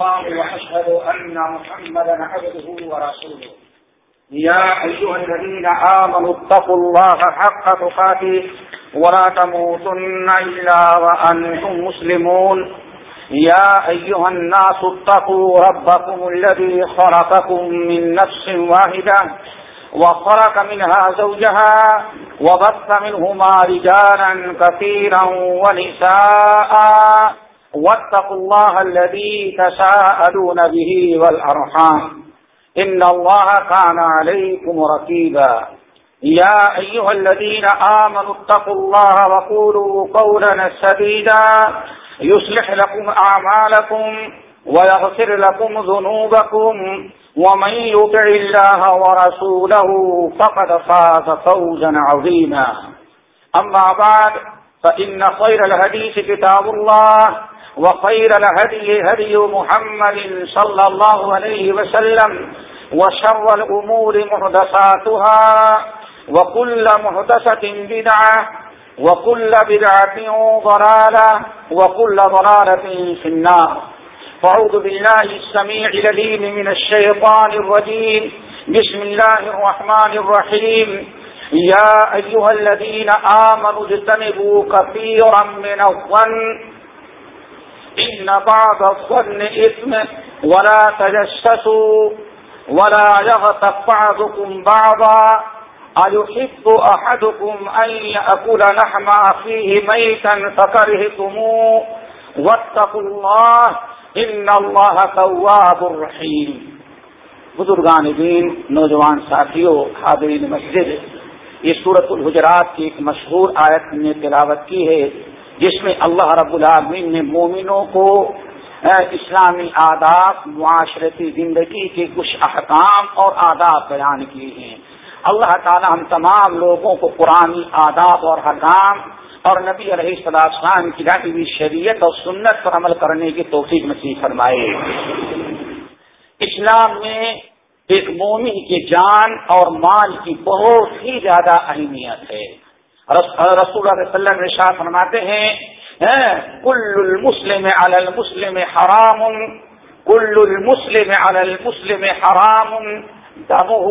وأشهد أن محمدا عبده ورسوله. يا أيها الذين آمنوا اتقوا الله حق تقاته ولا تموتن إلا وأنتم مسلمون. يا أيها الناس اتقوا ربكم الذي خرقكم من نفس واحدة وخرق منها زوجها وبث منهما رجالا كثيرا ونساء. واتقوا الله الذي تساءلون به والأرحام. إن الله كان عليكم ركيبا. يا أيها الذين آمنوا اتقوا الله وقولوا قولا سديدا. يصلح لكم أعمالكم ويغفر لكم ذنوبكم. ومن يطع الله ورسوله فقد فاز فوزا عظيما. أما بعد، فإن خير الهديث كتاب الله. وخير الهدي هدي محمد صلى الله عليه وسلم وشر الأمور محدثاتها وكل محدثة بدعة وكل بدعة ضلالة وكل ضلالة في النار. فعوذ بالله السميع لليم من الشيطان الرجيم. بسم الله الرحمن الرحيم. يا أيها الذين آمنوا اجتنبوا كثيرا من الظن إن بعض الظن إثم ولا تجسسوا ولا يغتب بعضكم بعضا أيحب أحدكم أن يأكل لحم أخيه ميتا فكرهتموه واتقوا الله إن الله تواب الرحيم بزرگان دین، نوجوان ساتھیوں حاضرین مسجد، یہ سورت الحجرات کی ایک مشہور آیت نے تلاوت کی ہے۔ جس میں اللہ رب العالمین نے مومنوں کو اسلامی آداب، معاشرتی زندگی کے کچھ احکام اور آداب بیان کیے ہیں۔ اللہ تعالی ہم تمام لوگوں کو قرآن، آداب اور حکام اور نبی علیہ السلام کی ہوئی شریعت اور سنت پر عمل کرنے کی توفیق نصیب فرمائے۔ اسلام میں ایک مومن کی جان اور مال کی بہت ہی زیادہ اہمیت ہے۔ رسول اللہ علیہ وسلم شاہ فرماتے ہیں کل المسلم علی المسلم حرام کل المسلم علی المسلم حرام، دمه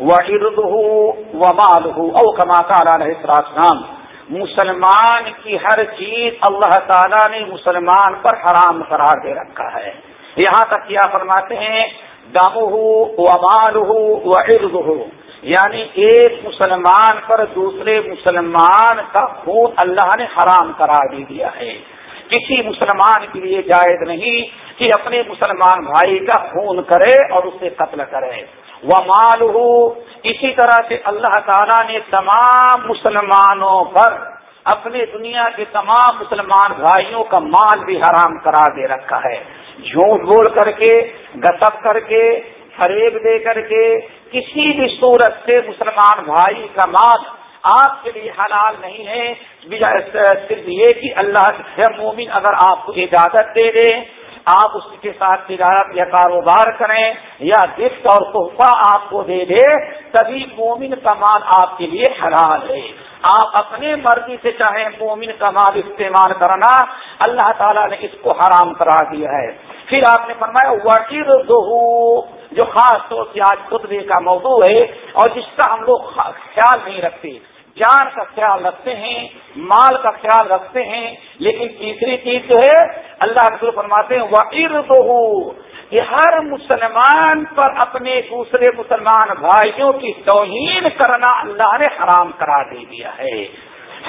وعرضه وماله، او كما قال علیہ السلام مسلمان کی ہر چیز اللہ تعالی نے مسلمان پر حرام قرار دے رکھا ہے۔ یہاں تک کیا فرماتے ہیں؟ دمه وماله وعرضه۔ یعنی ایک مسلمان پر دوسرے مسلمان کا خون اللہ نے حرام قرار دے دیا ہے۔ کسی مسلمان کے لیے جائز نہیں کہ اپنے مسلمان بھائی کا خون کرے اور اسے قتل کرے۔ وہ مال ہو اسی طرح سے اللہ تعالیٰ نے تمام مسلمانوں پر اپنے دنیا کے تمام مسلمان بھائیوں کا مال بھی حرام قرار دے رکھا ہے۔ جھوٹ بول کر کے گسب کر کے، فریب دے کر کے کسی بھی صورت سے مسلمان بھائی کا مال آپ کے لیے حلال نہیں ہے صرف یہ کہ اللہ مومن اگر آپ کو اجازت دے دے، آپ اس کے ساتھ تجارت یا کاروبار کریں یا گفٹ اور تحفہ آپ کو دے دے، تبھی مومن کا مال آپ کے لیے حلال ہے۔ آپ اپنے مرضی سے چاہیں مومن کا مال استعمال کرنا، اللہ تعالیٰ نے اس کو حرام کرا دیا ہے۔ پھر آپ نے فرمایا وکیر دو جو خاص طور سے آج خطبے کا موضوع ہے اور جس کا ہم لوگ خیال نہیں رکھتے۔ جان کا خیال رکھتے ہیں، مال کا خیال رکھتے ہیں، لیکن تیسری چیز جو ہے، اللہ رسول فرماتے ہیں وہ تو کہ ہر مسلمان پر اپنے دوسرے مسلمان بھائیوں کی توہین کرنا اللہ نے حرام کرا دے دیا ہے۔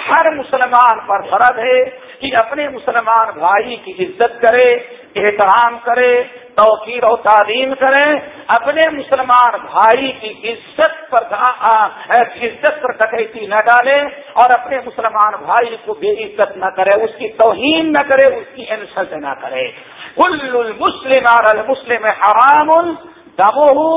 ہر مسلمان پر فرد ہے کہ اپنے مسلمان بھائی کی عزت کرے، احترام کرے توقیر و تعلیم کریں، اپنے مسلمان بھائی کی عزت پر عزت پر ڈکیتی نہ ڈالے اور اپنے مسلمان بھائی کو بے عزت نہ کرے، اس کی توہین نہ کرے، اس کی انسلٹ نہ کرے۔ کل المسلم اور المسلم حرام دم ہو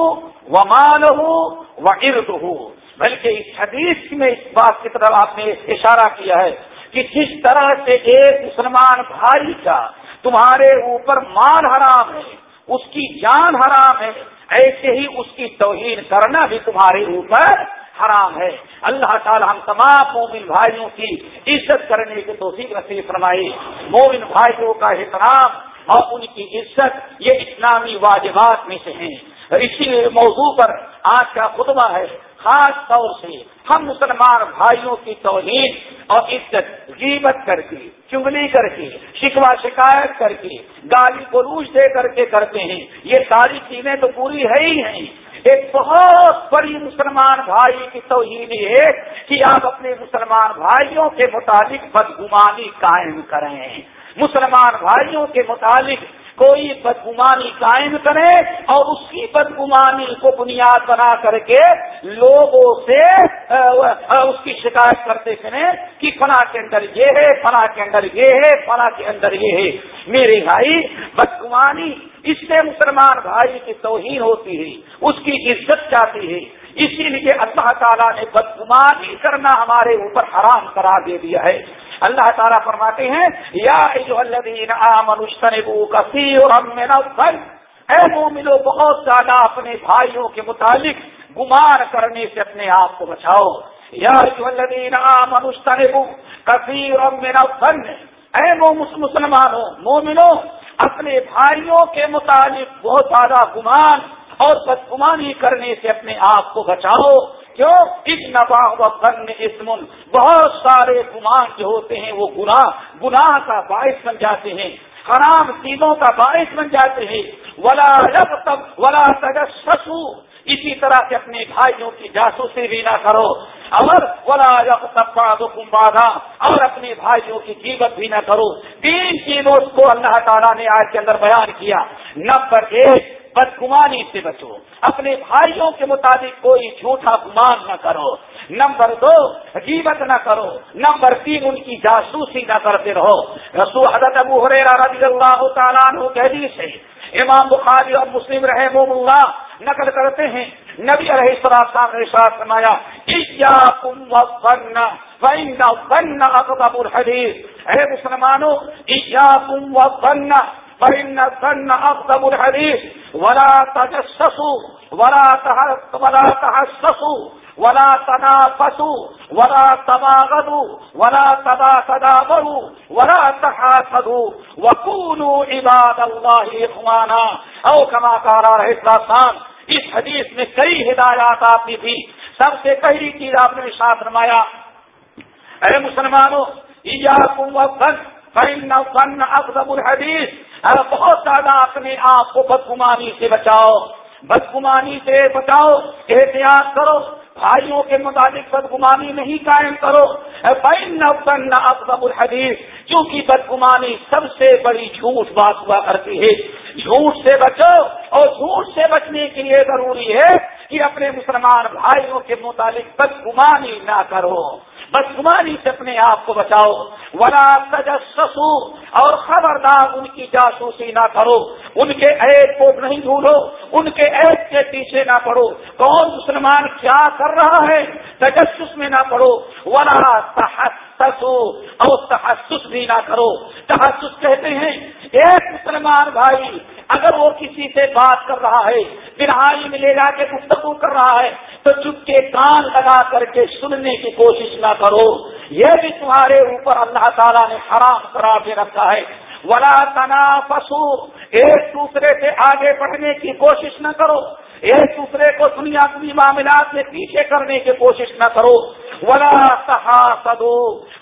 و مان ہو و ارد ہو بلکہ اس حدیث میں اس بات کی طرف آپ نے اشارہ کیا ہے کہ جس طرح سے ایک مسلمان بھائی کا تمہارے اوپر مال حرام ہے اس کی جان حرام ہے۔ ایسے ہی اس کی توہین کرنا بھی تمہارے اوپر حرام ہے۔ اللہ تعالی ہم تمام مومن بھائیوں کی عزت کرنے کی توفیق نصیب فرمائی مومن بھائیوں کا احترام اور ان کی عزت یہ اسلامی واجبات میں سے ہیں۔ اسی موضوع پر آج کا خطبہ ہے۔ خاص طور سے ہم مسلمان بھائیوں کی توہین اور عزت، غیبت کر کے، چنگلی کر کے شکوا شکایت کر کے، گالی گلوچ دے کر کے کرتے ہیں۔ یہ ساری چیزیں تو پوری ہے ہی ہیں۔ ایک بہت بڑی مسلمان بھائی کی توہین ہے کہ آپ اپنے مسلمان بھائیوں کے متعلق بدگمانی قائم کریں۔ مسلمان بھائیوں کے متعلق کوئی بدگمانی قائم کرے اور اس کی بدگمانی کو بنیاد بنا کر کے لوگوں سے اس کی شکایت کرتے کریں کہ فلاں کے اندر یہ ہے، فلاں کے اندر یہ ہے، فلاں کے اندر یہ ہے۔ میرے بھائی، بدگمانی اس سے مسلمان بھائی کی توہین ہوتی ہے، اس کی عزت جاتی ہے۔ اسی لیے اللہ تعالیٰ نے بدگمانی کرنا ہمارے اوپر حرام کرا دے دیا ہے۔ اللہ تعالیٰ فرماتے ہیں، یا اے مومنو، بہت زیادہ اپنے بھائیوں کے متعلق گمان کرنے سے اپنے آپ کو بچاؤ۔ یا منستنبو کثیر میرا فن اے مسلمانوں، مومنو، اپنے بھائیوں کے متعلق بہت زیادہ گمان اور بدگمانی کرنے سے اپنے آپ کو بچاؤ۔ کیوں؟ اس نبا و فن اسمن، بہت سارے گمان جو ہوتے ہیں وہ گناہ گناہ کا باعث بن جاتے ہیں، حرام چیزوں کا باعث بن جاتے ہیں۔ ولا جب تب ولا تجسسو، اسی طرح سے اپنے بھائیوں کی جاسوسی بھی نہ کرو۔ اور ولا جب تب بادھا اور اپنے بھائیوں کی قیمت بھی نہ کرو۔ تین چیزوں کو اللہ تعالیٰ نے آج کے اندر بیان کیا۔ نمبر ایک بدگمانی سے بچو۔ اپنے بھائیوں کے مطابق کوئی جھوٹا گمان نہ کرو۔ نمبر دو حجیبت نہ کرو۔ نمبر تین، ان کی جاسوسی نہ کرتے رہو۔ رسول حضرت ابو رضی اللہ تعالیٰ عنہ حدیث ہے، امام بخاری اور مسلم رحم اللہ نقل کرتے ہیں۔ نبی علیہ السلام نے ساتھ فرمایا بن اقباب الحدیث اے مسلمانوں، ایاکم وظن فإن الظن أغضب الحديث. ولا تجسسوا، ولا ولا تحسسوا، ولا تنافسوا، ولا تباغضوا، ولا تدابروا ولا تحاسدوا. وكونوا عباد الله إخوانا. او كما قال رہے السلام اس حدیث میں کئی ہدایات آپ نے تھی سب سے پہلی چیز آپ نے ساتھ رمایا اے مسلمانوں ایاکم وظن فإن الظن أغضب الحديث۔ بہت زیادہ اپنے آپ کو بدگمانی سے بچاؤ۔ بدگمانی سے بچاؤ۔ احتیاط کرو۔ بھائیوں کے مطابق بدگمانی نہیں قائم کرو۔ بین افضب الحدیث کیونکہ بدگمانی سب سے بڑی جھوٹ بات ہوا کرتی ہے۔ جھوٹ سے بچو اور جھوٹ سے بچنے کے لیے ضروری ہے کہ اپنے مسلمان بھائیوں کے متعلق بدگمانی نہ کرو۔ بدگمانی سے اپنے آپ کو بچاؤ۔ ورا تجسسو اور خبردار ان کی جاسوسی نہ کرو۔ ان کے عید کو نہیں ڈھونڈو ان کے عید کے پیچھے نہ پڑو۔ کون مسلمان کیا کر رہا ہے؟ تجسس میں نہ پڑو۔ ورا تحسسو اور تحسس بھی نہ کرو۔ تحسس کہتے ہیں ایک مسلمان بھائی، اگر وہ کسی سے بات کر رہا ہے پھر میں لے جا کے گفتگو کر رہا ہے، تو چپ کے کان لگا کر کے سننے کی کوشش نہ کرو۔ یہ بھی تمہارے اوپر اللہ تعالیٰ نے حرام کرا کے رکھا ہے۔ ولا تنا پسو ایک دوسرے سے آگے بڑھنے کی کوشش نہ کرو۔ ایک دوسرے کو دنیا معاملات میں پیچھے کرنے کی کوشش نہ کرو۔ ولا تحاسدو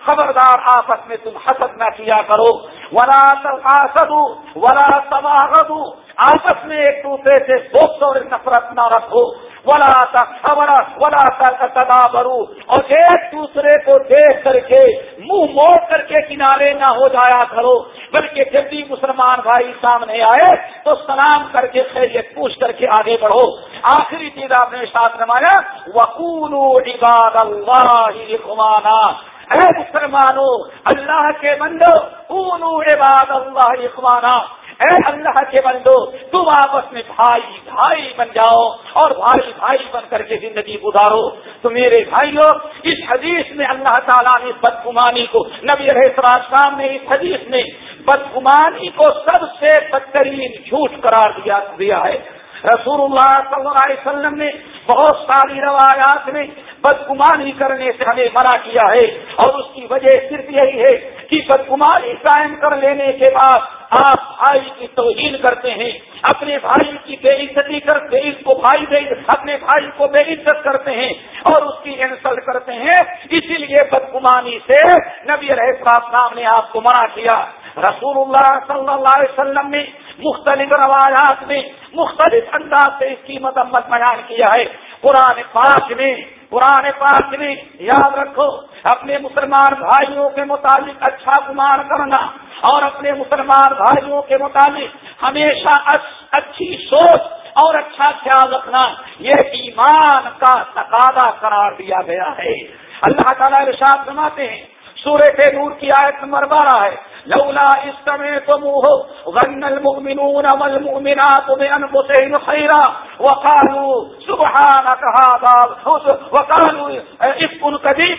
خبردار آپس میں تم حسد نہ کیا کرو. ولا تحاسدو ولا تباغدو آپس میں ایک دوسرے سے دوست اور نفرت نہ رکھو. ولا خبر ولا تدابرو اور ایک دوسرے کو دیکھ کر کے، منہ موڑ کر کے کنارے نہ ہو جایا کرو۔ بلکہ جب بھی مسلمان بھائی سامنے آئے، تو سلام کر کے، خیریت پوچھ کر کے آگے بڑھو۔ آخری چیز آپ نے ساتھ نمایا وقول عباد اللہ اخوانا اے مسلمانوں، اللہ کے بندو اونو عباد اللہ اخوانا اے اللہ کے بندو، تم آپس میں بھائی بھائی بن جاؤ اور بھائی بھائی بن کر کے زندگی گزارو۔ تو میرے بھائیوں اس حدیث میں اللہ تعالیٰ نے بدگمانی کو، نبی السلام نے اس حدیث میں بدگمانی کو سب سے بدترین جھوٹ قرار دیا دیا ہے۔ رسول اللہ صلی اللہ علیہ وسلم نے بہت ساری روایات میں بدگمانی کرنے سے ہمیں منع کیا ہے اور اس کی وجہ صرف یہی ہے کہ بدگمانی قائم کر لینے کے بعد آپ بھائی کی توہین کرتے ہیں، اپنے بھائی کی بے عزتی کر بے کو بھائی بے اپنے بھائی کو بے عزت کرتے ہیں اور اس کی انسلٹ کرتے ہیں۔ اسی لیے بدگمانی سے نبی علیہ السلام نے آپ کو منع کیا۔ رسول اللہ صلی اللہ علیہ وسلم نے مختلف روایات میں مختلف انداز سے اس کی مدمت بیان کیا ہے۔ قرآن پاک میں، قرآن پاک میں یاد رکھو، اپنے مسلمان بھائیوں کے متعلق اچھا گمان کرنا اور اپنے مسلمان بھائیوں کے متعلق ہمیشہ اچھی سوچ اور اچھا خیال رکھنا، یہ ایمان کا تقاضا قرار دیا گیا ہے۔ اللہ تعالیٰ ارشاد سناتے ہیں سورہ نور کی آیت نمبر بارہ ہے۔ لولا اس سمے تم استمعتموه ظن المؤمنون والمؤمنات بأنفسهم خيرا وقالوا سبحانك هذا وقالوا اسم قديم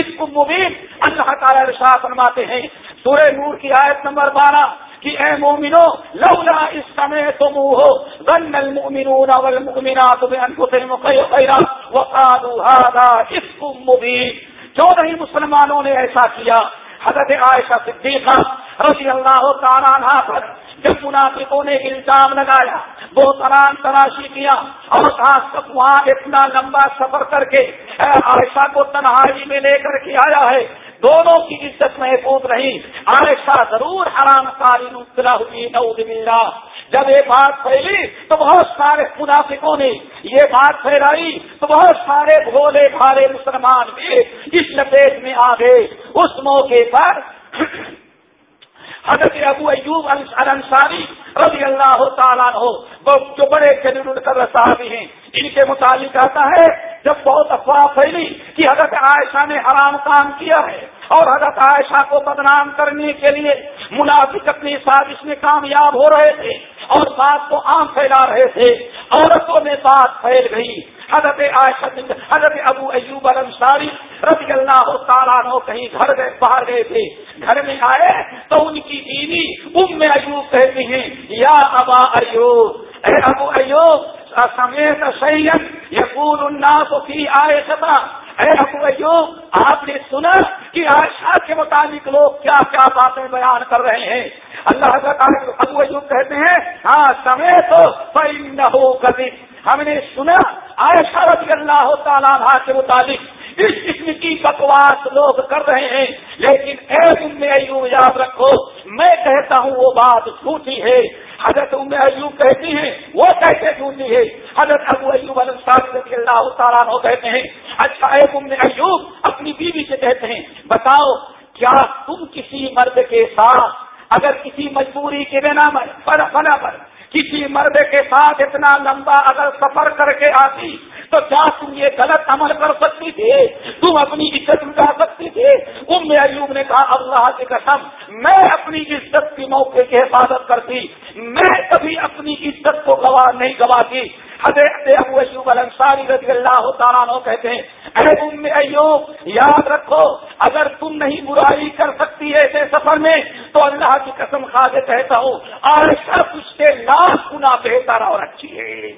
اسم مبين اللہ تعالی ارشاد فرماتے ہیں سورہ نور کی آیت نمبر بارہ، کہ اے مومنو، لولا اس سمے تم ہو غن المؤمنون والمؤمنات بأنفسهم خيرا وقالوا هذا اسم مبين جو نہیں مسلمانوں نے ایسا کیا؟ حضرت عائشہ صدیقہ رضی اللہ تعالیٰ پر جب منافقوں نے الزام لگایا، وہ تران تراشی کیا اور آج تک وہاں اتنا لمبا سفر کر کے عائشہ کو تنہائی میں لے کر کے آیا ہے۔ دونوں کی عزت محفوظ رہی۔ عائشہ ضرور حرام کاری مبتلا ہوئی، نعوذ باللہ۔ جب یہ بات پھیلی تو بہت سارے منافقوں نے یہ بات پھیلائی تو بہت سارے بھولے بھارے مسلمان بھی اس لپیٹ میں آ گئے۔ اس موقع پر حضرت ابو ایوب الانصاری رضی اللہ تعالیٰ ہو جو بڑے جلیل صاحب ہیں، ان کے متعلق آتا ہے، جب بہت افواہ پھیلی کہ حضرت عائشہ نے حرام کام کیا ہے، اور حضرت عائشہ کو بدنام کرنے کے لیے منافق اپنی سازش میں کامیاب ہو رہے تھے، اور بات کو عام پھیلا رہے تھے، عورتوں میں بات پھیل گئی۔ حضرت عائشہ حضرت ابو ایوب الانصاری رضی اللہ تعالیٰ نو کہیں گھر گئے، باہر گئے تھے۔ گھر میں آئے تو ان کی بیوی ام ایوب کہتی ہیں، یا ابا ایوب، اے ابو ایوب، سمیت سید یقول الناس فی عائشہ۔ اے ابو ایوب، آپ نے سنا کہ عائشہ کے مطابق لوگ کیا کیا باتیں بیان کر رہے ہیں۔ اللہ حضرت ابو ایوب کہتے ہیں ہاں سمے تو کبھی ہم نے سنا عائشہ رضی اللہ تعالیٰ کے مطابق اس قسم کی بکواس لوگ کر رہے ہیں۔ لیکن اے تم میں ایوب یاد رکھو، میں کہتا ہوں وہ بات جھوٹی ہے۔ حضرت ام ایوب کہتی ہیں، وہ کیسے جھوٹی ہے؟ حضرت ابو ایوب رضی اللہ تعالیٰ کہتے ہیں اچھا اے تم ایوب، اپنی بیوی سے کہتے ہیں، بتاؤ کیا تم کسی مرد کے ساتھ اگر کسی مجبوری کے بنا پر بنا پر کسی مرد کے ساتھ اتنا لمبا اگر سفر کر کے آتی تو کیا تم یہ غلط عمل کر سکتی تھی؟ تم اپنی عزت اٹھا سکتی تھی؟ ام ایوب نے کہا، اللہ کی قسم، میں اپنی عزت کی موقع کی حفاظت کرتی، میں کبھی اپنی عزت کو گواہ نہیں گواتی۔ حضرت ابو ایوب الانصاری رضی اللہ تعالیٰ کہتے ہیں، اے ام ایوب، یاد رکھو، اگر تم نہیں برائی کر سکتی ایسے سفر میں، تو اللہ کی قسم کھا کے کہتا ہوں آج اس کے لاکھ گنا بہتر اور اچھی ہے۔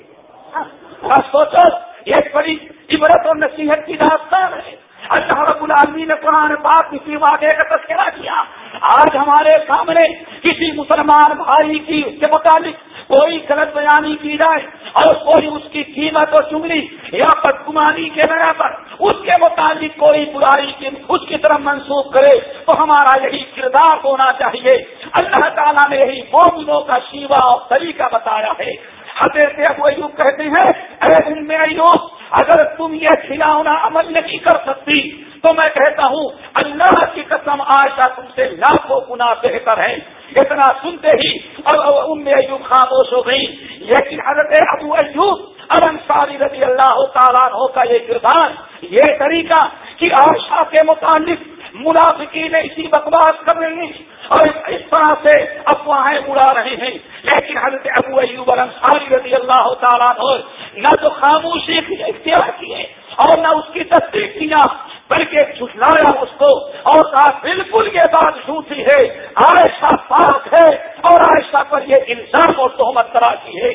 سوچو یہ بڑی عبرت اور نصیحت کی داستان ہے۔ اللہ رب العالمین نے قرآن پاک کسی واقعے کا تذکرہ کیا۔ آج ہمارے سامنے کسی مسلمان بھائی کی اس کے متعلق کوئی غلط بیانی کی جائے اور کوئی اس کی قیمت اور چنگلی یا بدگمانی کے بنا پر اس کے متعلق کوئی برائی کی اس کی طرف منسوخ کرے تو ہمارا یہی کردار ہونا چاہیے۔ اللہ تعالیٰ نے یہی مومنوں کا شیوا اور طریقہ بتایا ہے۔ حضرت ابو ایوب کہتے ہیں، اے ان میں ایوب، اگر تم یہ کھلاونا عمل نہیں کر سکتی، تو میں کہتا ہوں، اللہ کی قسم آشا تم سے لاکھوں گنا بہتر ہے۔ اتنا سنتے ہی اور ام ایوب خاموش ہو گئی۔ لیکن حضرت ابو ایوب ارن رضی اللہ تعالیٰ کا یہ کردار، یہ طریقہ کہ آشا کے متعلق منافقین نے اسی بکواس کر رہی ہیں اور اس طرح سے افواہیں اڑا رہے ہیں۔ لیکن حضرت ابو ایوب انصاری رضی اللہ تعالیٰ نہ تو خاموشی اختیار کی ہے اور نہ اس کی تصدیق کیا بلکہ جھٹلایا اس کو اور کہا، بالکل یہ بات جھوٹی ہے، عائشہ پاک ہے اور عائشہ پر یہ الزام اور تہمت کرا کی ہے۔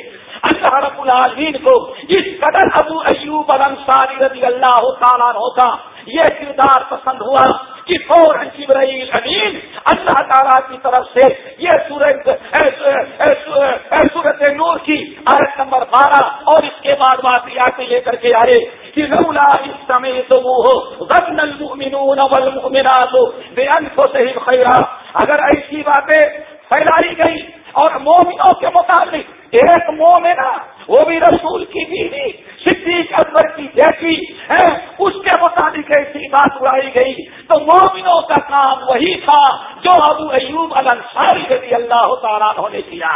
اللہ رب العالمین کو اس قدر ابو ایوب الانصاری رضی اللہ تعالیٰ ہوتا یہ کردار پسند ہوا کہ فور جبرائیل امین اللہ تعالیٰ کی طرف سے یہ سورت سورت سورہ نور کی آیت نمبر بارہ اور اس کے بعد بات آتے لے کہ رولا اس سمے المؤمنون والمؤمنات بانفسهم خیرا اگر ایسی باتیں پھیلائی گئی اور مومنوں کے مطابق ایک مومنہ وہ بھی رسول کی بیوی، صدیق اکبر کی جیسی ہے، اس کے مطابق ایسی بات اڑائی گئی۔ تو مومنوں کا کام وہی تھا جو ابو ایوب الانصاری رضی اللہ تعالیٰ نے کیا۔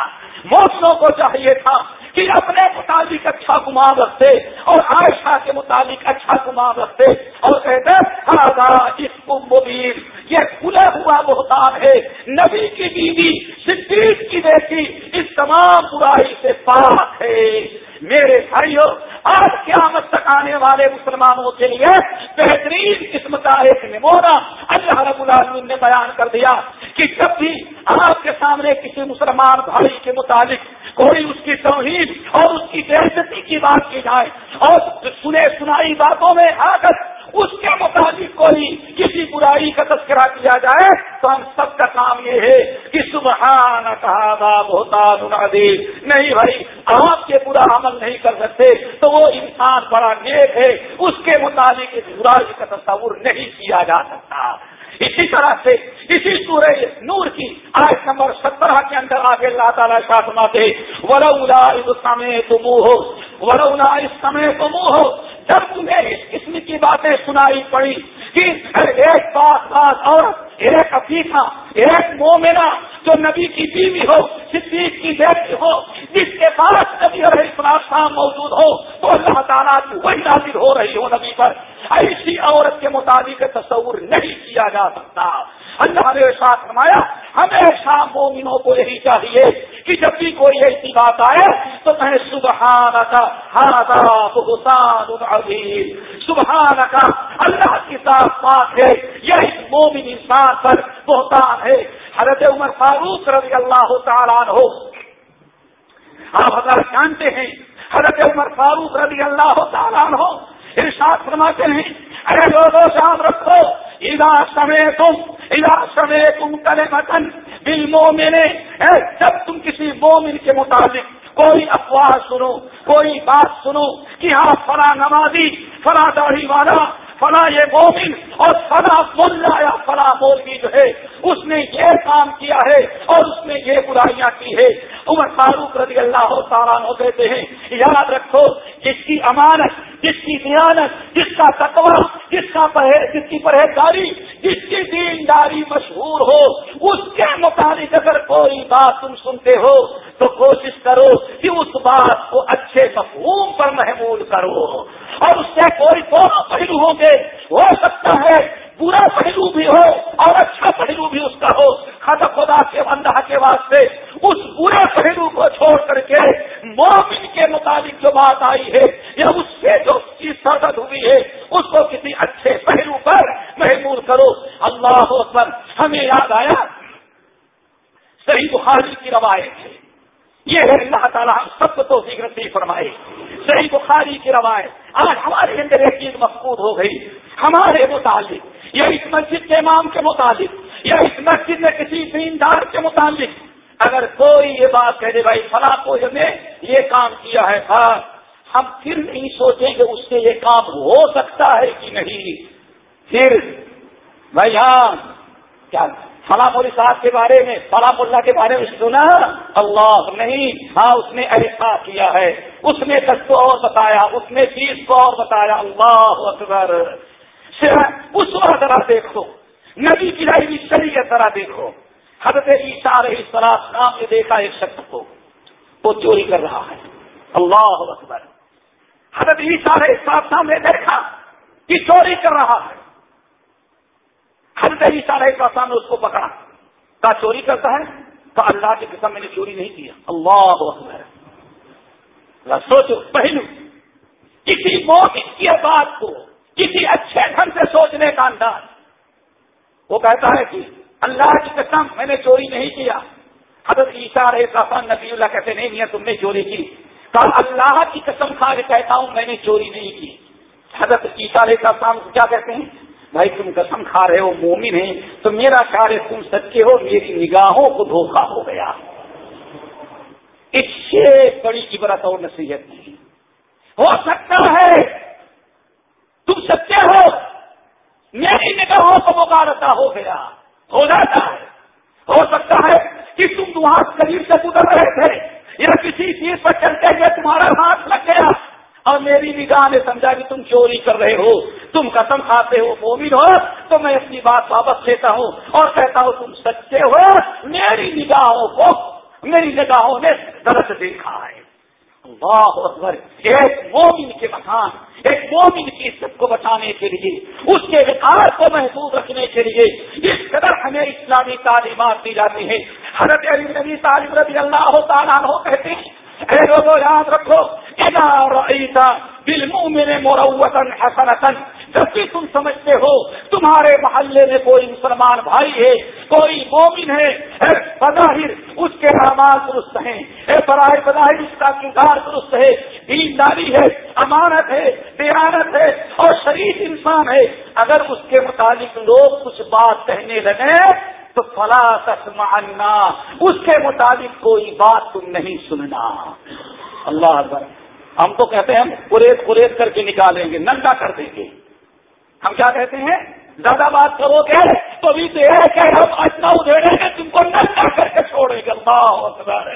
موسموں کو چاہیے تھا کہ اپنے مطابق اچھا گمان رکھتے اور عائشہ کے مطابق اچھا گمان رکھتے اور کہتے اس کو مبیر یہ کھلا ہوا بہتان ہے۔ نبی کی بیوی صدیق کی بیٹی اس تمام برائی سے پاک ہے۔ میرے بھائیوں آج قیامت تک آنے والے مسلمانوں کے لیے بہترین قسم کا ایک نمونہ اللہ رب العالمین نے بیان کر دیا کہ جب بھی آپ کے سامنے کسی مسلمان بھائی کے متعلق کوئی اس کی توحید اور اس کی بےزتی کی بات کی جائے اور سنے سنائی باتوں میں آ کر اس کے مطابق کوئی کسی برائی کا تذکرہ کیا جائے تو ہم سب کا کام یہ ہے کہ سبحان کہا ہوتا نہیں بھائی، آپ کے برا عمل نہیں کر سکتے تو وہ انسان بڑا نیک ہے، اس کے مطابق اس برائی کا تصور نہیں کیا جا سکتا۔ اسی طرح سے اسی سورہ نور کی آج نمبر سترہ ہاں کے اندر آگے اللہ تعالیٰ شاہ سناتے ولولا اس سمے تم ہو ولولا اس سمے تم ہو جب تمہیں اس قسم کی باتیں سنائی پڑی کہ ایک بات بات اور ایک افیقہ ایک مومنا جو نبی کی بیوی ہو، صدیق کی بیٹی ہو، جس کے پاس نبی اور اسلام موجود ہو، تو اللہ تعالیٰ کی وہی نازل ہو رہی ہو نبی پر۔ ایسی عورت کے مطابق تصور نہیں کیا جا سکتا۔ اللہ نے ساتھ فرمایا، ہمیشہ مومنوں کو یہی چاہیے کہ جب بھی کوئی ایسی بات آئے تو میں سبحان کا سبحان کا اللہ کی ساتھ بات ہے یہ مومن انسان پر بہتان ہے۔ حضرت عمر فاروق رضی اللہ تعالیٰ ہو آپ اگر جانتے ہیں، حضرت عمر فاروق رضی اللہ تعالیٰ ہو ارشاد فرماتے ہیں ارے لوگوں شام رکھو ادا سمے تم ادا سمے تم کرے بل مومنے جب تم کسی مومن کے مطابق کوئی افواہ سنو، کوئی بات سنو کہ ہاں فلاں نمازی، فلاں داڑھی والا فلاں یہ مومن اور فلاں ملا یا فلاں مولوی جو ہے، اس نے یہ کام کیا ہے اور اس نے یہ برائیاں کی ہے عمر فاروق رضی اللہ تعالیٰ کہتے ہیں، یاد رکھو، جس کی امانت، جس کی دیانت، جس کا تقوی، جس کا جس کی پرہیزگاری، جس کی دینداری مشہور ہو، اس کے مطابق اگر کوئی بات تم سنتے ہو، تو کوشش کرو کہ اس بات کو اچھے مفہوم پر محمول کرو۔ اور اس سے کوئی دونوں پہلو ہوں گے ہو سکتا ہے، برا پہلو بھی ہو اور اچھا پہلو بھی اس کا ہو۔ خدا خدا کے بندہ کے واسطے اس برے پہلو کو چھوڑ کر کے مومن کے مطابق جو بات آئی ہے یا اس سے جو چیز سرد ہوئی ہے، اس کو کسی اچھے پہلو پر محمول کرو۔ اللہ اکبر، ہمیں یاد آیا، صحیح بخاری کی روایت ہے۔ یہ ہے اللہ تعالیٰ سب کو تو فکر فرمائے۔ صحیح بخاری کی روایت، آج ہمارے اندر ایک چیز مفقود ہو گئی۔ ہمارے متعلق، یا اس مسجد کے امام کے مطابق یا اس مسجد میں کسی دیندار کے متعلق۔ اگر کوئی یہ بات کہہ دے بھائی فلاں کو نے یہ کام کیا ہے ہاں ہم پھر نہیں سوچیں کہ اس سے یہ کام ہو سکتا ہے کہ نہیں۔ پھر، بھائی ہاں کیا فلاں مولی صاحب کے بارے میں فلاں اللہ کے بارے میں سنا، اللہ نہیں ہاں اس نے ایسا کیا ہے، اس نے سچ کو اور بتایا، اس نے چیز کو اور بتایا، اللہ اکبر۔ اس وقت ذرا دیکھو، نبی کی لائی شریعت ذرا دیکھو۔ حضرت عیسیٰ رہی سراف کام نے دیکھا ایک شخص کو، وہ چوری کر رہا ہے۔ اللہ اکبر۔ حضرت عیسیٰ رہی صاحب نے دیکھا کہ چوری کر رہا ہے۔ حضرت عیسیٰ رہی صاحب نے اس کو پکڑا۔ کہا چوری کرتا ہے، تو اللہ کی قسم میں نے چوری نہیں کیا اللہ اکبر۔ سوچو، پہلو، کسی موقع کی بات کو کسی اچھے ڈھنگ سے سوچنے کا انداز۔ وہ کہتا ہے کہ اللہ کی قسم میں نے چوری نہیں کیا۔ حضرت عیسیٰ رہے سافان نبی اللہ کہتے نہیں میاں تم نے چوری کی۔ کہا اللہ کی قسم کھا کے کہتا ہوں، میں نے چوری نہیں کی۔ حضرت عیسیٰ علیہ السلام کیا کہتے ہیں؟ بھائی تم قسم کھا رہے ہو، مومن ہیں، تو میرا خیال ہے تم سچے ہو، میری نگاہوں کو دھوکا ہو گیا۔ اس سے بڑی عبرت اور نصیحت نہیں ہو سکتا ہے، تم سچے ہو، میری نگاہوں کو مبارکہ ہو گیا۔ ہو جاتا ہے۔ ہو سکتا ہے کہ تم وہاں قریب سے گزر رہے تھے، یا کسی چیز پر چلتے ہوئے تمہارا ہاتھ لگ گیا۔ اور میری نگاہ نے سمجھا کہ تم چوری کر رہے ہو۔ تم قسم کھاتے ہو، مومن ہو، تو میں اپنی بات واپس لیتا ہوں اور کہتا ہوں تم سچے ہو، میری نگاہوں کو، میری نگاہوں نے درد دیکھا ہے۔ اللہ اکبر، ایک مومن کے مکان، ایک مومن کی عزت کو بچانے کے لیے، اس کے وقار کو محفوظ رکھنے کے لیے اس قدر ہمیں اسلامی تعلیمات دی جاتی ہیں۔ حضرت علی نبی تعلیم رضی اللہ تعالیٰ ہو کہتے ہیں، اے لوگوں یاد رکھو دل منہ میرے مروتن حسنتن جب بھی تم سمجھتے ہو تمہارے محلے میں کوئی مسلمان بھائی ہے، کوئی مومن ہے بظاہر اس کے اعمال درست ہیں، اے برائے بظاہر اس کا کردار درست ہے دینداری ہے، امانت ہے، دیانت ہے اور شریف انسان ہے۔ اگر اس کے متعلق لوگ کچھ بات کہنے لگے تو فلا تسمعنا، اس کے مطابق کوئی بات تم نہیں سننا۔ اللہ اکبر۔ ہم تو کہتے ہیں قریت قریت کر کے نکالیں گے، ننگا کر دیں گے۔ ہم کیا کہتے ہیں؟ زیادہ بات کرو گے تو بھی تو کہ ہم اتنا ادھیڑیں گے تم کو ننگا کر کے چھوڑیں گے۔ اللہ اکبر۔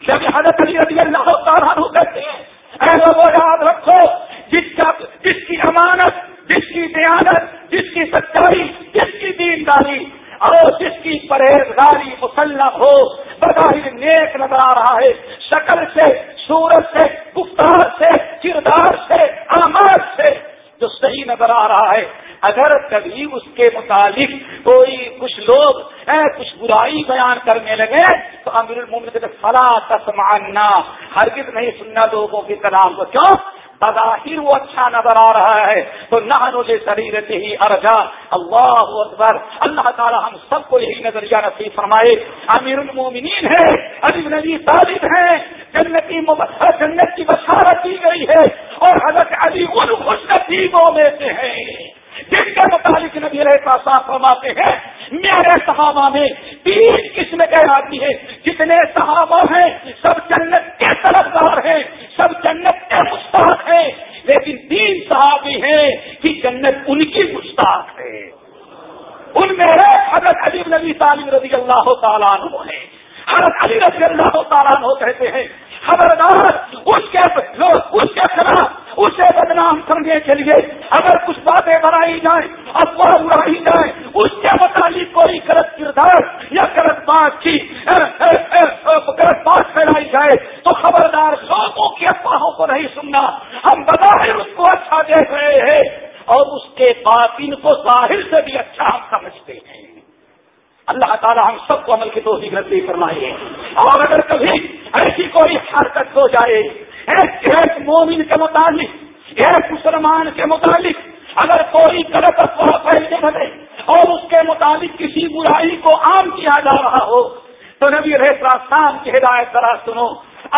کیونکہ حضرت علی رضی اللہ تعالیٰ کہتے ہیں، اے لوگوں، یاد رکھو، جس کا جس کی امانت، جس کی دیانت، جس کی سچائی، جس کی دینداری اور جس کی پرہیزگاری مسلم ہو، بظاہر نیک نظر آ رہا ہے۔ شکل سے سورج سے، گفتار سے، کردار سے، آماد سے جو صحیح نظر آ رہا ہے۔ اگر کبھی اس کے متعلق کوئی کچھ لوگ کچھ برائی بیان کرنے لگے، تو امیر المومن کے فلا تسمعنا۔ ہرگز نہیں سننا لوگوں کے کلام کو۔ کیوں؟ بظاہر وہ اچھا نظر آ رہا ہے۔ تو نہ مجھے ہی ارجا۔ اللہ اکبر۔ اللہ تعالی ہم سب کو یہی نظریہ نصیب فرمائے۔ امیر المومنین ہے علی نبی طالب ہے جنتی جنت کی بشارت کی گئی ہے اور حضرت علی ان خوش نصیبوں میں سے ہے۔ جن کے متعلق نبی کا صاف فرماتے ہیں، میرے صحابہ میں تین قسم کے آدمی ہیں۔ جتنے صحابہ ہیں، سب جنت کے طرفدار ہیں، سب جنت کے مستحق ہیں۔ لیکن تین صحابی ہیں کہ جنت ان کی مستحق ہے۔ ان میں حضرت علی نبی تعلیم رضی اللہ تعالیٰ عنہ ہے حضرت علی رضی اللہ تعالیٰ عنہ کہتے ہیں خبردار، اس کے اس کے خلاف، اسے بدنام کرنے کے لیے اگر کچھ باتیں بنائی جائیں، افواہ اڑائی جائیں، اس کے متعلق کوئی غلط کردار یا غلط بات کی غلط بات پھیلائی جائے، تو خبردار لوگوں کی افواہوں کو نہیں سننا۔ ہم بظاہر اس کو اچھا دیکھ رہے ہیں اور اس کے باطن کو ظاہر سے بھی اچھا ہم سمجھتے ہیں۔ اللہ تعالیٰ ہم سب کو عمل کی توفیق نصیب فرمائیے اور اگر کبھی ایسی کوئی حرکت ہو جائے ایک ایک مومن کے متعلق ایک مسلمان کے متعلق اگر کوئی غلط افواہ پھیلنے لگے اور اس کے مطابق کسی برائی کو عام کیا جا رہا ہو، تو نبی رہتا شام کی ہدایت ذرا سنو۔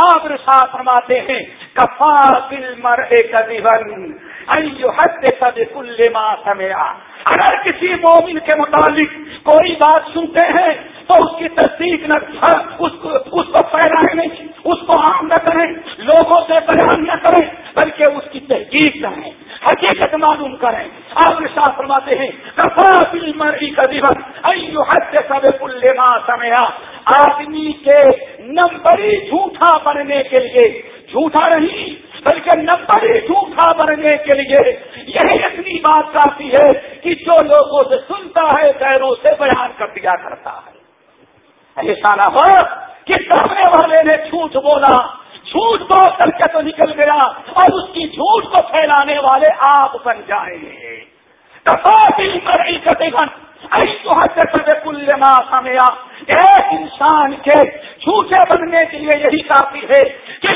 آپ رسا فرماتے ہیں، کفا دل مر ایک حد سب کل ماں سمیا اگر کسی مومن کے متعلق کوئی بات سنتے ہیں تو اس کی تصدیق نہ اس کو پھیلائیں نہیں، اس کو عام نہ کریں، لوگوں سے بیان نہ کریں، بلکہ اس کی تحقیق کریں، حقیقت معلوم کریں۔ آپ ساتھ فرماتے ہیں مرضی کا دن حد سب کل سمیا آدمی کے نمبری جھوٹا بننے کے لیے، جھوٹا نہیں بلکہ نمبر ہی جھوٹا بننے کے لیے یہی اتنی بات کافی ہے کہ جو لوگوں سے سنتا ہے، غیروں سے بیان کر دیا کرتا ہے۔ ایسا نہ ہو کہ کرنے والے نے جھوٹ بولا، جھوٹ بول کر کے تو نکل گیا اور اس کی جھوٹ کو پھیلانے والے آپ بن جائیں گے۔ کل سمیا ایک انسان کے جھوٹے بننے کے لیے یہی کافی ہے کہ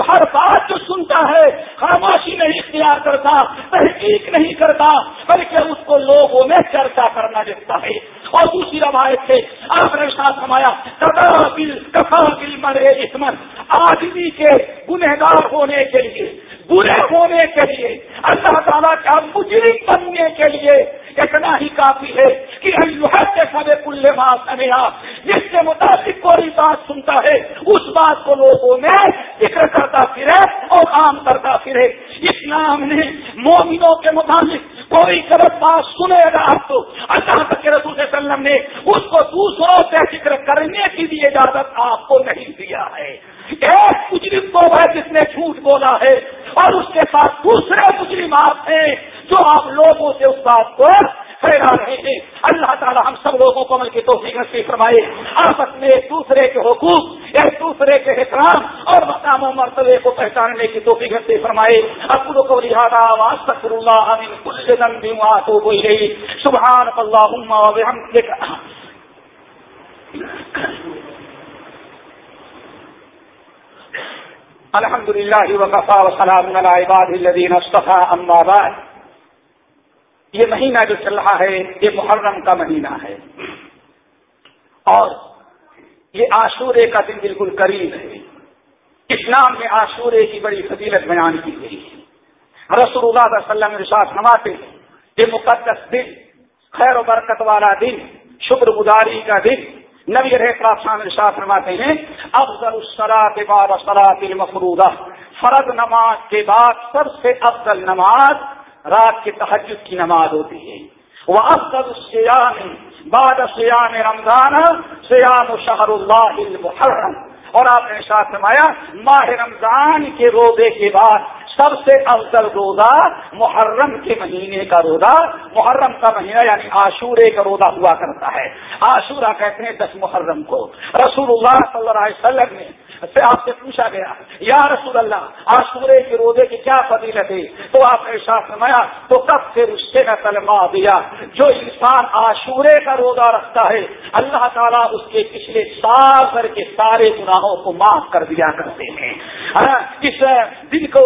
ہر بات جو سنتا ہے، خاموشی نہیں اختیار کرتا، تحقیق نہیں کرتا، بلکہ اس کو لوگوں میں چرچا کرنا دیتا ہے۔ اور دوسری روایت سے آپ نے ساتھ سمایا کفا بل کفا بل مرے اسمت آدمی کے گنہگار ہونے کے لیے برے ہونے کے لیے، اللہ تعالیٰ کا مجرم بننے کے لیے اتنا ہی کافی ہے کہ کے سب کل بات سمیا جس کے مطابق کوئی بات سنتا ہے، اس بات کو لوگوں میں کام کرتا پھرے اسلام نے مومنوں کے مطابق کوئی غلط بات سنے گا آپ کو اللہ تک رسول صلی اللہ علیہ وسلم نے اس کو دوسروں سے ذکر کرنے کی بھی اجازت آپ کو نہیں دیا ہے۔ ایک مجرم تو ہے جس نے جھوٹ بولا ہے اور اس کے ساتھ دوسرے مجرمات ہیں جو آپ لوگوں سے اس بات کو پھیلا رہے ہیں۔ اللہ تعالیٰ ہم سب لوگوں کو عمل کی توفیق نصیب فرمائے۔ آپس میں ایک دوسرے کے حقوق، ایک دوسرے کے احترام اور مقام و مرتبے کو پہچاننے کی توفیق نصیب فرمائے۔ ابو کو لہٰذا واسطر اللہ کل دن بھی تو کوئی سبحان اللہ ہم الحمد للہ وقفا وسلام عباد الذین اصطفى اما بعد. یہ مہینہ جو چل رہا ہے، یہ محرم کا مہینہ ہے۔ اور یہ عاشورے کا دن بالکل قریب ہے۔ اسلام میں عاشورے کی بڑی فضیلت بیان کی گئی ہے۔ رسول اللہ علیہ وسلم رشاط نماتے ہیں یہ مقدس دن، خیر و برکت والا دن، شکر گزاری کا دن۔ نبی رحصان رشاط نماتے ہیں۔ افضل السرات بعد سرات المفرودہ فرد نماز کے بعد سب سے افضل نماز رات کے تحجد کی نماز ہوتی ہے۔ وہ افضل السیام بعد سیام رمضان سیام شہر اللہ المحرم۔ اور آپ نے ساتھ فرمایا، ماہ رمضان کے روزے کے بعد سب سے افضل روزہ محرم کے مہینے کا روزہ، محرم کا مہینہ یعنی عاشورے کا روزہ ہوا کرتا ہے۔ عاشورہ کہتے ہیں دس محرم کو۔ رسول اللہ صلی اللہ علیہ وسلم نے سے آپ سے پوچھا گیا، یا رسول اللہ آسورے کے روزے کی کیا فضیلت ہے؟ تو آپ نے ساتھ نمایا تو کب سے رشتے کا تلما دیا؟ جو انسان آشورے کا روزہ رکھتا ہے، اللہ تعالیٰ اس کے پچھلے سال بھر کے سارے گناہوں کو معاف کر دیا کرتے ہیں۔ اس دن کو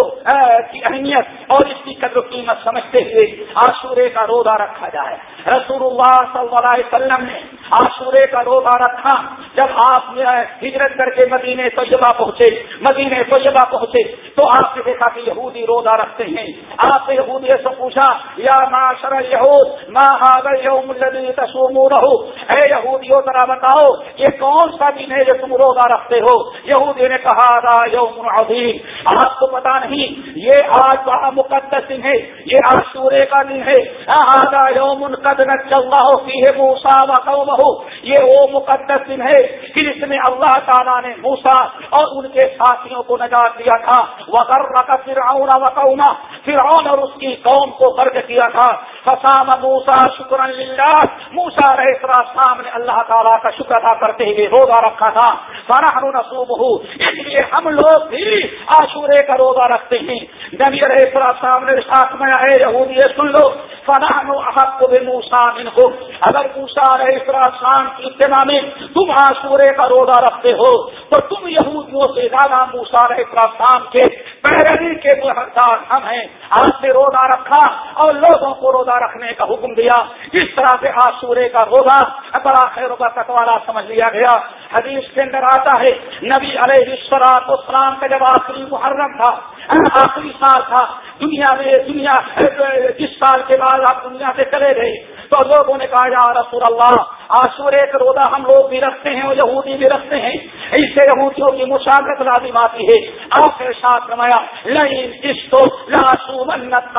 کی اہمیت اور اس کی قدر قیمت سمجھتے ہوئے آشورے کا روزہ رکھا جائے۔ رسول اللہ صلی اللہ علیہ وسلم نے آشورے کا روزہ رکھا۔ جب آپ ہجرت کر کے مدینے طیبہ پہنچے، مدینے طیبہ پہنچے، تو آپ نے دیکھا کہ یہودی روزہ رکھتے ہیں۔ آپ نے یہودی سے پوچھا، یا معاشر یہود، ما هذا اليوم الذي تصومونه؟ اے یہودیو، ذرا بتاؤ، یہ کون سا دن ہے جو تم روزہ رکھتے ہو؟ یہودی نے کہا دا یوم عظیم آپ کو پتا نہیں، یہ آج بڑا مقدس دن ہے، یہ عاشورے کا دن ہے۔ هذا يوم قد نجى الله فيه موسى وقومه یہ وہ مقدس دن ہے کہ جس میں اللہ تعالیٰ نے موسا اور ان کے ساتھیوں کو نجات دیا تھا۔ وغیر کا فرعون وقوما فرعون اور اس کی قوم کو فرق کیا تھا۔ فسام موسا شکر موسا رہے سامنے اللہ تعالیٰ کا شکر ادا کرتے ہوئے روزہ رکھا تھا۔ فرحن نصوب ہو اس لیے ہم لوگ بھی آشورے کا روزہ رکھتے ہیں۔ نبی رہے سامنے ساتھ میں آئے یہودی سن لو۔ فرحن احق موسا من ہو اگر موسا رہے شام کی اتنا میں تم آشورے کا روزہ رکھتے ہو، تو تم یہودیوں سے زیادہ موسا رہے شام کے پیروی کے محدار ہم ہیں۔ آج سے روزہ رکھا اور لوگوں کو روزہ رکھنے کا حکم دیا۔ اس طرح سے آج کا روزہ بڑا خیر کا کتوالا سمجھ لیا گیا۔ حدیث کے اندر آتا ہے، نبی علیہ اسلام اسلام کا جب آخری محرم تھا، آخری سال تھا، دنیا میں دنیا، جس سال کے بعد آپ دنیا سے چلے گئے، تو لوگوں نے کہا، یا رسول اللہ آسور ایک روزہ ہم لوگ بھی رکھتے ہیں، اور یہودی بھی رکھتے ہیں۔ اس سے یہودیوں کی مشاغت لازم آتی ہے۔ آپ کے ساتھ رمایا لاسو منت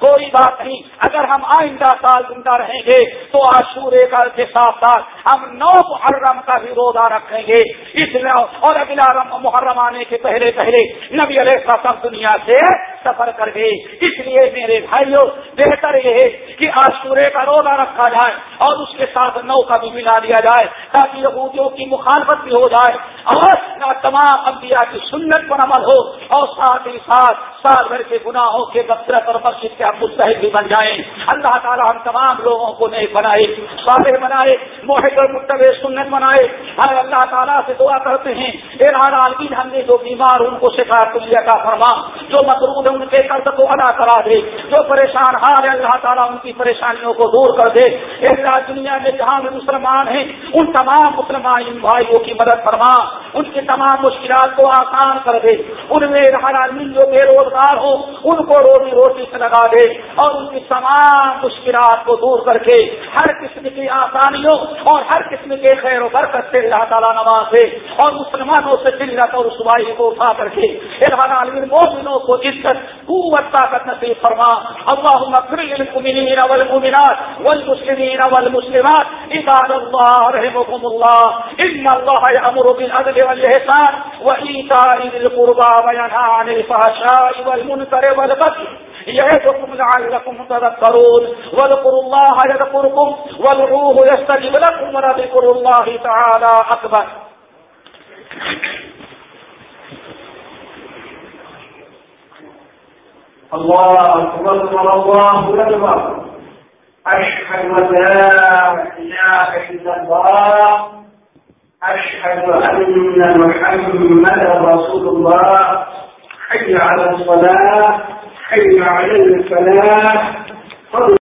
کوئی بات نہیں، اگر ہم آئندہ سال زندہ رہیں گے، تو آسورے کال کے ساتھ ساتھ ہم نو محرم کا بھی روزہ رکھیں گے۔ اس اور اگلا محرم آنے کے پہلے پہلے نبی علیہ السلام دنیا سے سفر کر گئے اس لیے میرے بھائیوں بہتر یہ ہے کہ آسورے کا روزہ رکھا جائے اور اس کے ساتھ نو کا بھی ملا دیا جائے تاکہ یہودیوں کی مخالفت بھی ہو جائے اور تمام انبیاء کی سنت پر عمل ہو اور ساتھ ہی ساتھ سال بھر کے گناہوں کے بکرت اور مسجد کے ہم مستحد بھی بن جائیں۔ اللہ تعالیٰ ہم تمام لوگوں کو نیک بنائے سارے بنائے موہد اور متب سنت بنائے۔ ہر اللہ تعالیٰ سے دعا کرتے ہیں ارحان عالمین ہم نے جو بیمار ان کو شکایت لیا کا فرما۔ جو مقروض ہے ان کے قرض کو ادا کرا دے، جو پریشان ہار اللہ تعالیٰ ان کی پریشانیوں کو دور کر دے۔ اللہ دنیا میں جہاں بھی مسلمان ہیں، ان تمام مسلمان بھائیوں کی مدد فرما، ان کی تمام مشکلات کو آسان کر دے۔ ان میں ہر آدمی جو بے روزگار ہو، ان کو روزی روٹی سے لگا دے اور ان کی تمام مشکلات کو دور کر کے ہر قسم کی آسانیوں اور ہر قسم کے خیر و برکت سے اللہ تعالیٰ نواز ہے اور مسلمانوں سے دلت اور رسوائی کو اٹھا کر کے عالمین مومنوں کو عزت قوت طاقت نصیب فرما. اللهم اغفر للمؤمنين والمؤمنات والمسلمين والمسلمات. عباد الله رحمكم الله ان الله يأمر بالعدل والإحسان وإيتاء ذي القربى وينهى عن الفحشاء والمنكر والبغي يعظكم لعلكم تذكرون واذكروا الله يذكركم وادعوه يستجب لكم ولذكر الله تعالى أكبر الله أكبر الله أكبر. أشهد أن لا إله إلا الله، أشهد أن محمدا رسول الله. حي على الصلاة، حي على الفلاح.